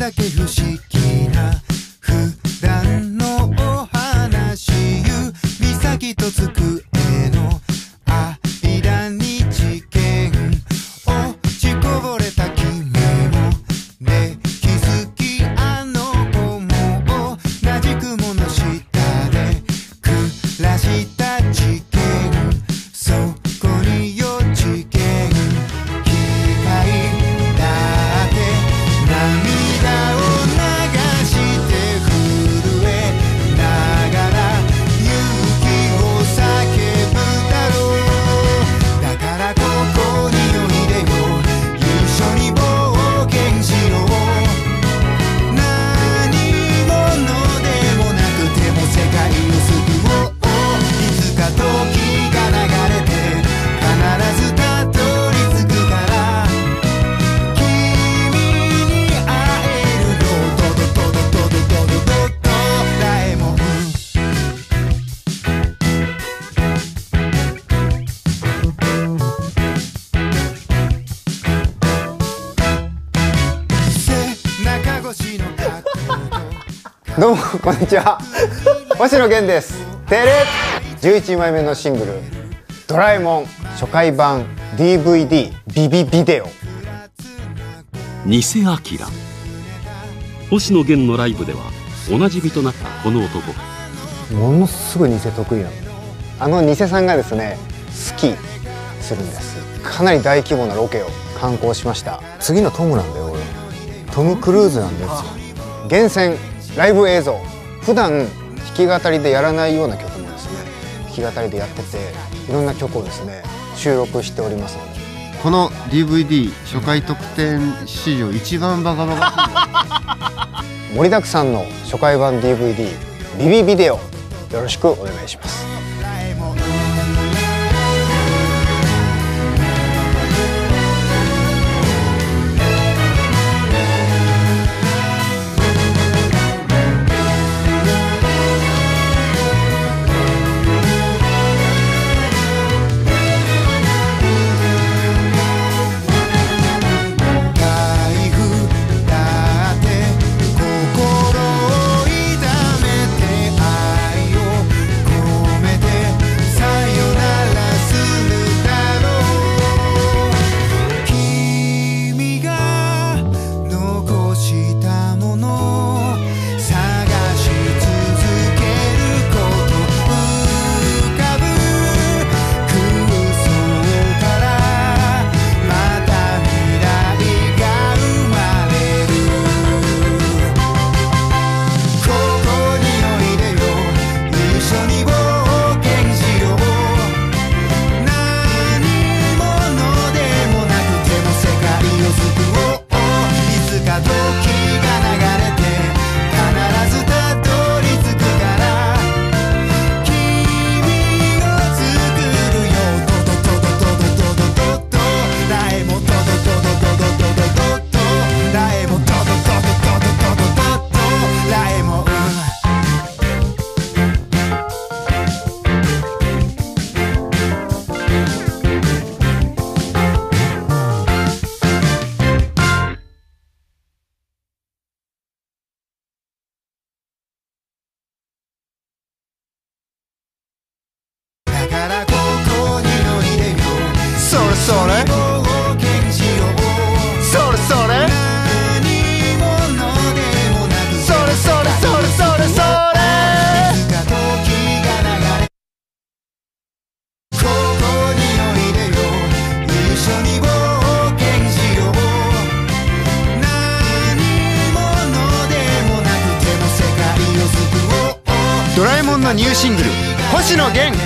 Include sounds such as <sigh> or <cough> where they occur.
だけ不思議な普段のお話指先とつくどうもこんにちは。星野源です。てれ11枚目のシングル「ドラえもん」初回版 DVD ビビビデオ。偽アキラ。星野源のライブではおなじみとなったこの男。ものすごい偽得意な。のあの偽さんがですねスキーするんです。かなり大規模なロケを観光しました。次のトムなんだよ俺。トム・クルーズなんですよ厳選ライブ映像。普段弾き語りでやらないような曲もですね弾き語りでやってていろんな曲をですね収録しておりますので。この DVD 初回特典史上一番バカバカ <laughs> 盛りだくさんの初回版 DVD ビビビデオ。よろしくお願いしますンのニューシングル「星野源」